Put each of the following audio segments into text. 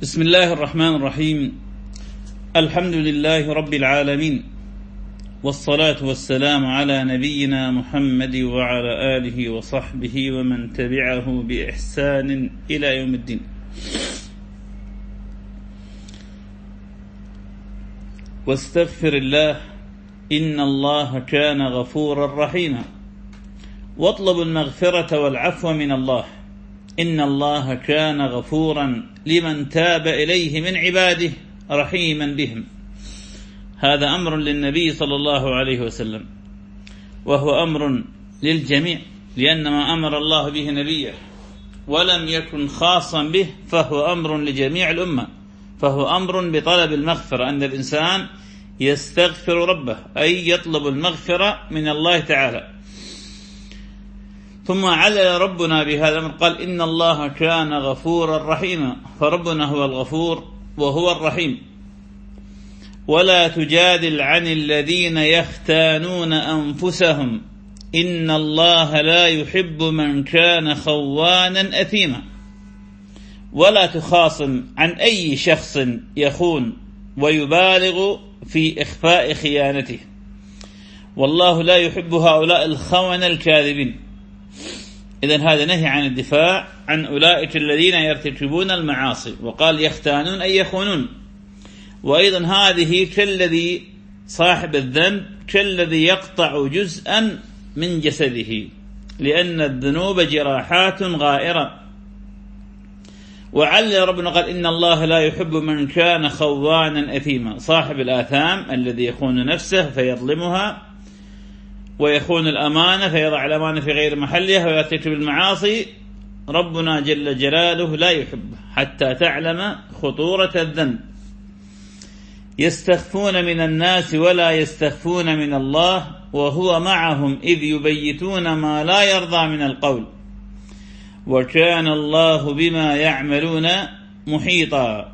بسم الله الرحمن الرحيم. الحمد لله رب العالمين. والصلاة والسلام على نبينا محمد وعلى آله وصحبه ومن تبعه بإحسان إلى يوم الدين. واستغفر الله إن الله كان غفورا رحيما. واطلب المغفرة والعفو من الله. إن الله كان غفورا لمن تاب إليه من عباده رحيما بهم. هذا أمر للنبي صلى الله عليه وسلم وهو أمر للجميع لأن ما أمر الله به نبيه ولم يكن خاصا به فهو أمر لجميع الأمة فهو أمر بطلب المغفرة أن الإنسان يستغفر ربه أي يطلب المغفرة من الله تعالى. ثم علل ربنا بهذا الأمر قال إن الله كان غفورا رحيما. فربنا هو الغفور وهو الرحيم. ولا تجادل عن الذين يختانون أنفسهم. إن الله لا يحب من كان خوانا أثيما. ولا تخاصم عن أي شخص يخون ويبالغ في إخفاء خيانته. والله لا يحب هؤلاء الخونة الكاذبين. إذا هذا نهي عن الدفاع عن أولئك الذين يرتكبون المعاصي وقال يختانون أي يخونون. وأيضا هذه كالذي صاحب الذنب كالذي يقطع جزءا من جسده لأن الذنوب جراحات غائرة. وعل ربنا قال إن الله لا يحب من كان خوانا أثيما. صاحب الآثام الذي يخون نفسه فيظلمها ويخون الأمانة فيضع الأمانة في غير محلها ويرتكب المعاصي ربنا جل جلاله لا يحبه حتى تعلم خطورة الذنب. يستخفون من الناس ولا يستخفون من الله وهو معهم إذ يبيتون ما لا يرضى من القول. وكان الله بما يعملون محيطا.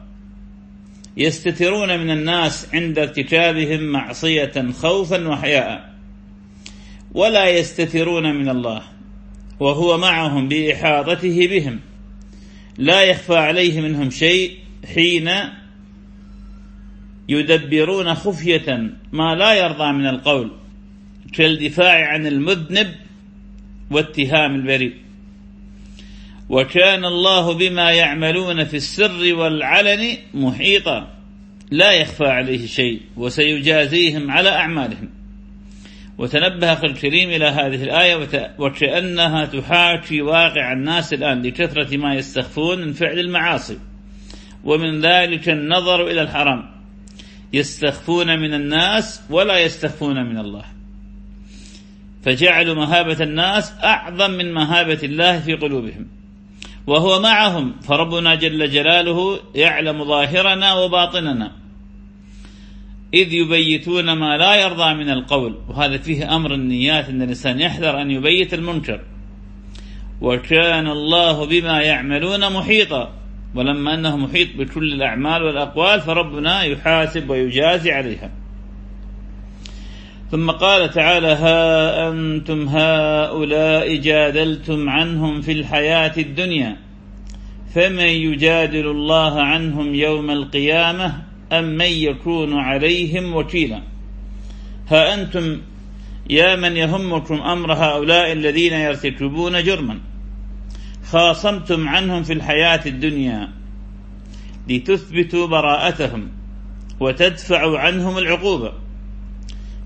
يستترون من الناس عند ارتكابهم معصية خوفا وحياء. ولا يستترون من الله وهو معهم بإحاطته بهم لا يخفى عليه منهم شيء حين يدبرون خفية ما لا يرضى من القول كالدفاع عن المذنب واتهام البريء. وكان الله بما يعملون في السر والعلن محيطا لا يخفى عليه شيء وسيجازيهم على أعمالهم. وتنبه أخي الكريم إلى هذه الآية وكأنها تحاكي واقع الناس الآن لكثرة ما يستخفون من فعل المعاصي. ومن ذلك النظر إلى الحرام. يستخفون من الناس ولا يستخفون من الله. فجعلوا مهابة الناس أعظم من مهابة الله في قلوبهم. وهو معهم فربنا جل جلاله يعلم ظاهرنا وباطننا. إذ يبيتون ما لا يرضى من القول. وهذا فيه أمر النيات أن الإنسان يحذر أن يبيت المنكر. وكان الله بما يعملون محيطا. ولما أنه محيط بكل الأعمال والأقوال فربنا يحاسب ويجازي عليها. ثم قال تعالى ها أنتم هؤلاء جادلتم عنهم في الحياة الدنيا فمن يجادل الله عنهم يوم القيامة أم من يكون عليهم وكيلا؟ ها أنتم يا من يهمكم أمر هؤلاء الذين يرتكبون جرما. خاصمتم عنهم في الحياة الدنيا لتثبتوا براءتهم وتدفعوا عنهم العقوبة.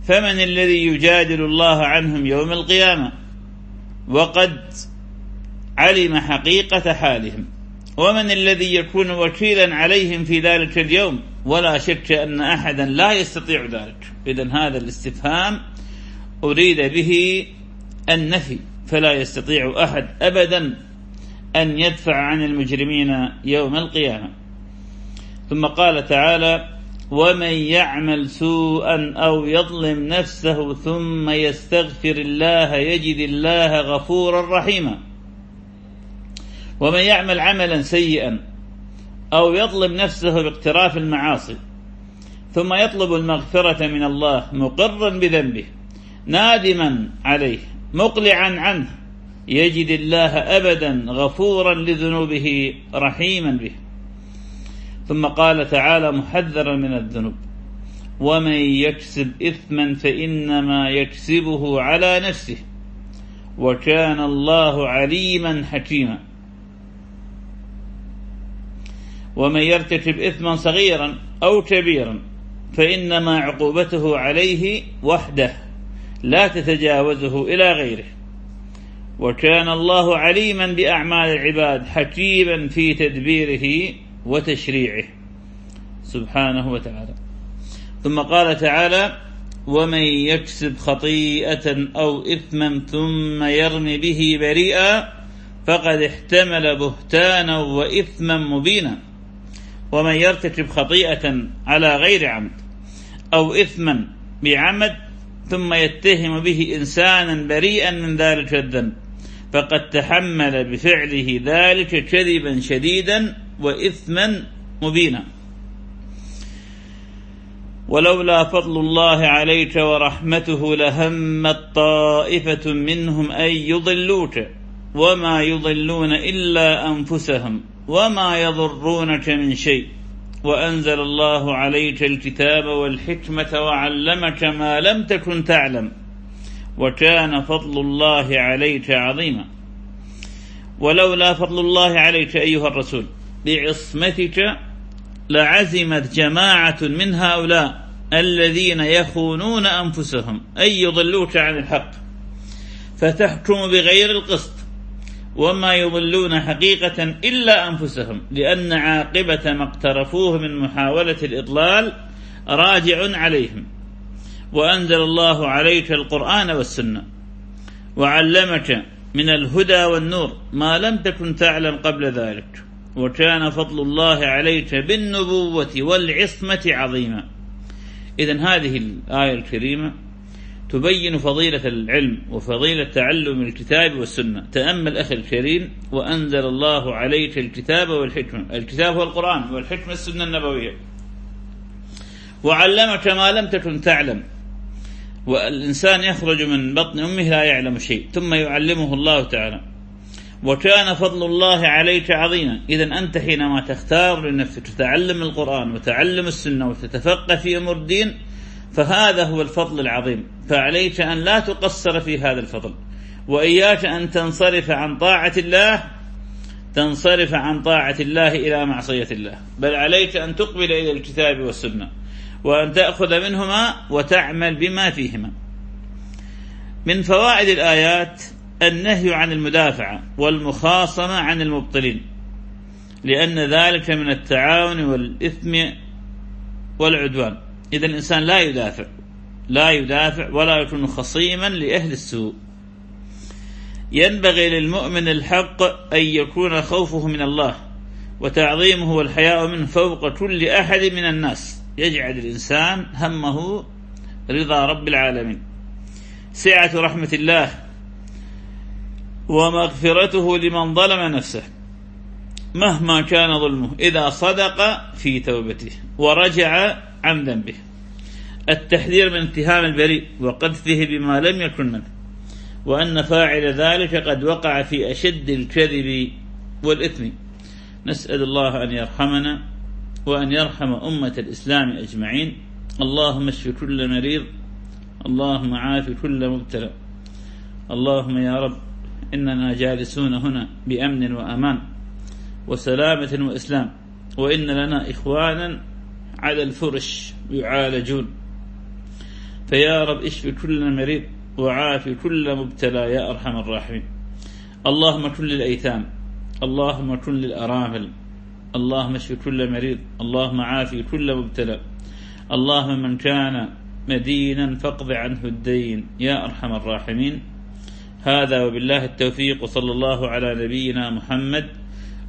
فمن الذي يجادل الله عنهم يوم القيامة؟ وقد علم حقيقة حالهم. ومن الذي يكون وكيلا عليهم في ذلك اليوم؟ ولا شك أن أحدا لا يستطيع ذلك. إذا هذا الاستفهام أريد به النفي. فلا يستطيع أحد أبدا أن يدفع عن المجرمين يوم القيامة. ثم قال تعالى ومن يعمل سوءا أو يظلم نفسه ثم يستغفر الله يجد الله غفورا رحيما. ومن يعمل عملا سيئا أو يظلم نفسه باقتراف المعاصي ثم يطلب المغفرة من الله مقرا بذنبه نادما عليه مقلعا عنه يجد الله أبدا غفورا لذنوبه رحيما به. ثم قال تعالى محذرا من الذنوب ومن يكسب إثما فإنما يكسبه على نفسه وكان الله عليما حكيما. ومن يرتكب إثما صغيرا أو كبيرا فإنما عقوبته عليه وحده لا تتجاوزه إلى غيره. وكان الله عليما بأعمال العباد حكيما في تدبيره وتشريعه. سبحانه وتعالى. ثم قال تعالى ومن يكسب خطيئة أو إثما ثم يرمي به بريئا فقد احتمل بهتانا وإثما مبينا. ومن يرتكب خطيئة على غير عمد أو إثما بعمد ثم يتهم به إنسانا بريئا من ذلك الذنب فقد تحمل بفعله ذلك كذبا شديدا وإثما مبينا. ولولا فضل الله عليك ورحمته لهمت طائفة منهم أن يضلوك وما يضلون إلا أنفسهم. وما يضرونك من شيء وأنزل الله عليك الكتاب والحكمة وعلمك ما لم تكن تعلم وكان فضل الله عليك عظيما ولولا فضل الله عليك أيها الرسول بعصمتك لعزمت جماعة من هؤلاء الذين يخونون أنفسهم أن يضلوك عن الحق فتحكم بغير القسط وما يضلون حقيقة إلا أنفسهم لأن عاقبة ما اقترفوه من محاولة الإضلال راجع عليهم. وأنزل الله عليك القرآن والسنة وعلمك من الهدى والنور ما لم تكن تعلم قبل ذلك. وكان فضل الله عليك بالنبوة والعصمة عظيما. إذا هذه الآية الكريمة تبين فضيلة العلم وفضيلة تعلم الكتاب والسنة. تأمل أخي الكريم وأنزل الله عليك الكتاب والحكمة. الكتاب هو القرآن والحكمة السنة النبوية. وعلمك ما لم تكن تعلم. والإنسان يخرج من بطن أمه لا يعلم شيء. ثم يعلمه الله تعالى. وكان فضل الله عليك عظيما. إذا أنت حينما تختار لنفسك تتعلم القرآن وتعلم السنة وتتفقه في أمور الدين فهذا هو الفضل العظيم. فعليك أن لا تقصر في هذا الفضل. وإياك أن تنصرف عن طاعة الله تنصرف عن طاعة الله إلى معصية الله. بل عليك أن تقبل إلى الكتاب والسنة وأن تأخذ منهما وتعمل بما فيهما. من فوائد الآيات النهي عن المدافعة والمخاصمة عن المبطلين لأن ذلك من التعاون والإثم والعدوان. إذا الإنسان لا يدافع لا يدافع ولا يكون خصيما لأهل السوء. ينبغي للمؤمن الحق أن يكون خوفه من الله وتعظيمه والحياء منه فوق كل أحد من الناس. يجعل الإنسان همه رضا رب العالمين. سعة رحمة الله ومغفرته لمن ظلم نفسه مهما كان ظلمه إذا صدق في توبته ورجع عن ذنبه التحذير من اتهام البريء وقذفه بما لم يكن منه وأن فاعل ذلك قد وقع في أشد الكذب والإثم. نسأل الله أن يرحمنا وأن يرحم أمة الإسلام أجمعين. اللهم اشف كل مريض اللهم عاف كل مبتلى. اللهم يا رب إننا جالسون هنا بأمن وأمان وسلامة وإسلام وإن لنا إخوانا على الفرش يعالجون. فيا رب اشف كل مريض وعافي كل مبتلى يا أرحم الراحمين. اللهم كن للأيتام اللهم كن للأرامل اللهم اشف كل مريض اللهم عافي كل مبتلى. اللهم من كان مدينا فاقض عنه الدين يا أرحم الراحمين. هذا وبالله التوفيق وصلى الله على نبينا محمد